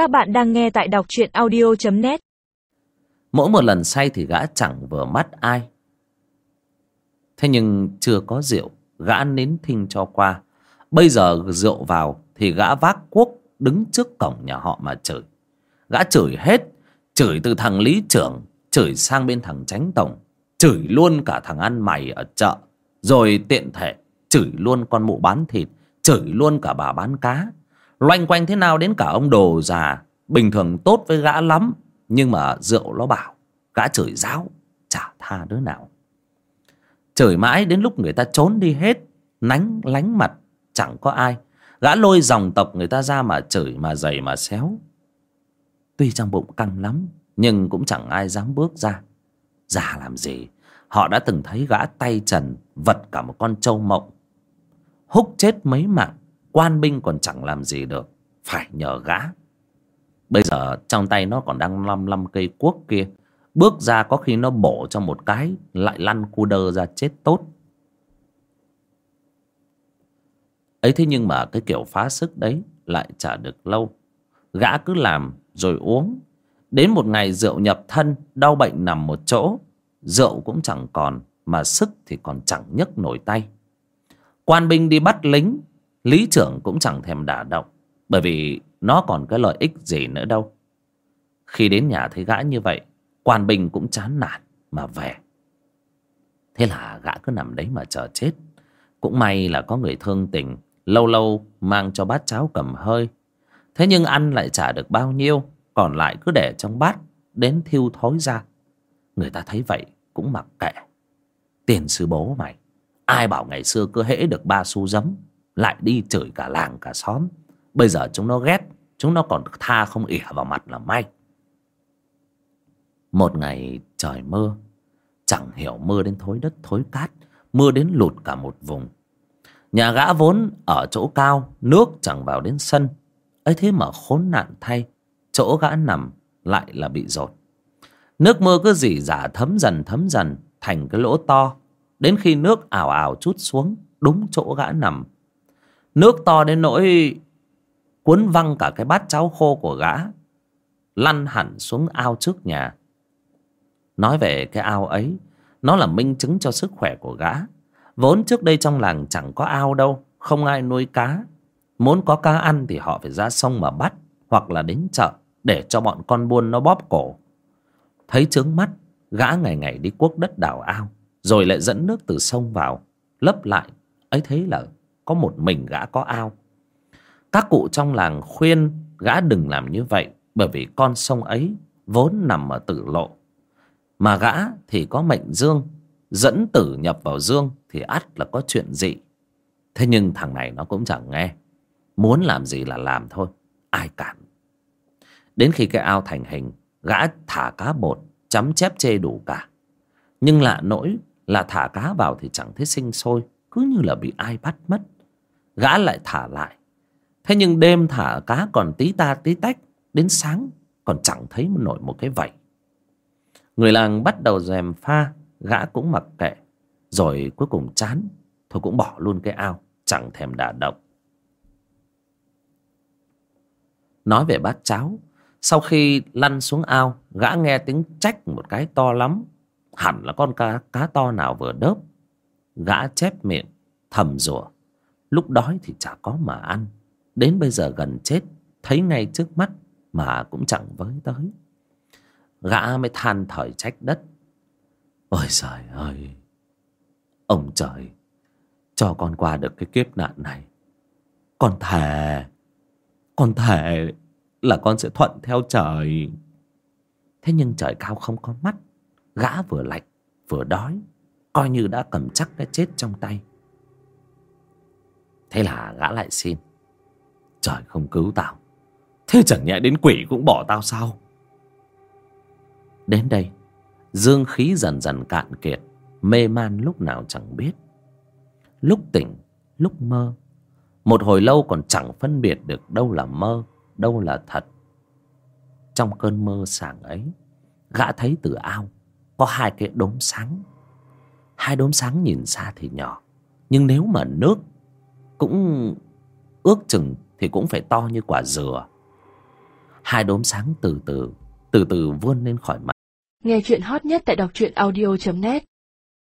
Các bạn đang nghe tại đọc truyện audio.net Mỗi một lần say thì gã chẳng vừa mắt ai. Thế nhưng chưa có rượu, Gã nín thinh cho qua. Bây giờ rượu vào Thì gã vác cuốc đứng trước cổng nhà họ mà chửi. Gã chửi hết, Chửi từ thằng lý trưởng, Chửi sang bên thằng tránh tổng, Chửi luôn cả thằng ăn mày ở chợ. Rồi tiện thể, Chửi luôn con mụ bán thịt, Chửi luôn cả bà bán cá. Loanh quanh thế nào đến cả ông đồ già Bình thường tốt với gã lắm, Nhưng mà rượu nó bảo, Gã chửi giáo, Chả tha đứa nào. Chửi mãi đến lúc người ta trốn đi hết, Nánh lánh mặt, Chẳng có ai. Gã lôi dòng tộc người ta ra mà chửi, mà giày, mà xéo. Tuy trong bụng căng lắm, Nhưng cũng chẳng ai dám bước ra. Già làm gì? Họ đã từng thấy gã tay trần, Vật cả một con trâu mộng, Húc chết mấy mạng. Quan binh còn chẳng làm gì được, Phải nhờ gã. Bây giờ trong tay nó còn đang lăm lăm cây cuốc kia. Bước ra có khi nó bổ cho một cái, Lại lăn cu đơ ra chết tốt. Ấy thế nhưng mà cái kiểu phá sức đấy Lại chả được lâu. Gã cứ làm rồi uống. Đến một ngày rượu nhập thân, Đau bệnh nằm một chỗ. Rượu cũng chẳng còn, Mà sức thì còn chẳng nhấc nổi tay. Quan binh đi bắt lính Lý trưởng cũng chẳng thèm đả động, Bởi vì nó còn cái lợi ích gì nữa đâu. Khi đến nhà thấy gã như vậy, Quan binh cũng chán nản mà về. Thế là gã cứ nằm đấy mà chờ chết. Cũng may là có người thương tình, Lâu lâu mang cho bát cháo cầm hơi. Thế nhưng ăn lại chả được bao nhiêu, Còn lại cứ để trong bát, Đến thiêu thối ra. Người ta thấy vậy cũng mặc kệ. Tiền sư bố mày, Ai bảo ngày xưa cứ hễ được ba xu giấm lại đi chửi cả làng cả xóm. Bây giờ chúng nó ghét, Chúng nó còn tha không ỉa vào mặt là may. Một ngày trời mưa, Chẳng hiểu mưa đến thối đất, thối cát, Mưa đến lụt cả một vùng. Nhà gã vốn ở chỗ cao, Nước chẳng vào đến sân. Ấy thế mà khốn nạn thay, Chỗ gã nằm lại là bị rột. Nước mưa cứ dỉ dả thấm dần thấm dần Thành cái lỗ to. Đến khi nước ảo ảo chút xuống, Đúng chỗ gã nằm Nước to đến nỗi Cuốn văng cả cái bát cháo khô của gã, Lăn hẳn xuống ao trước nhà. Nói về cái ao ấy, Nó là minh chứng cho sức khỏe của gã. Vốn trước đây trong làng chẳng có ao đâu, Không ai nuôi cá. Muốn có cá ăn thì họ phải ra sông mà bắt, Hoặc là đến chợ Để cho bọn con buôn nó bóp cổ. Thấy trướng mắt, Gã ngày ngày đi cuốc đất đào ao, Rồi lại dẫn nước từ sông vào, Lấp lại. Ấy thế là có một mình gã có ao. Các cụ trong làng khuyên gã đừng làm như vậy, bởi vì con sông ấy vốn nằm ở tử lộ. Mà gã thì có mệnh dương, dẫn tử nhập vào dương thì ắt là có chuyện gì thế nhưng thằng này nó cũng chẳng nghe, muốn làm gì là làm thôi, ai cản. Đến khi cái ao thành hình, gã thả cá bột, chấm chép chê đủ cả. Nhưng lạ nỗi là thả cá vào thì chẳng thấy sinh sôi, cứ như là bị ai bắt mất gã lại thả lại. Thế nhưng đêm thả cá còn tí ta tí tách, đến sáng còn chẳng thấy nổi một cái vảy. Người làng bắt đầu rèm pha, gã cũng mặc kệ, rồi cuối cùng chán, thôi cũng bỏ luôn cái ao, chẳng thèm đả động. Nói về bát cháo, sau khi lăn xuống ao, gã nghe tiếng trách một cái to lắm. Hẳn là con cá cá to nào vừa đớp. Gã chép miệng, thầm rủa lúc đói thì chả có mà ăn. Đến bây giờ gần chết, thấy ngay trước mắt mà cũng chẳng với tới. Gã mới than thời trách đất. Ôi trời ơi, ông trời, cho con qua được cái kiếp nạn này. Con thề con thề là con sẽ thuận theo trời. Thế nhưng trời cao không có mắt. Gã vừa lạnh, vừa đói, coi như đã cầm chắc cái chết trong tay thế là gã lại xin. Trời không cứu tao. Thế chẳng nhẽ đến quỷ cũng bỏ tao sao? Đến đây, dương khí dần dần cạn kiệt, mê man lúc nào chẳng biết. Lúc tỉnh, lúc mơ, một hồi lâu còn chẳng phân biệt được đâu là mơ, đâu là thật. Trong cơn mơ sảng ấy, gã thấy từ ao có hai cái đốm sáng. Hai đốm sáng nhìn xa thì nhỏ, nhưng nếu mà nước cũng ước chừng thì cũng phải to như quả dừa. Hai đốm sáng từ từ từ từ vươn lên khỏi mặt. Nghe chuyện hot nhất tại đọc truyện audio.net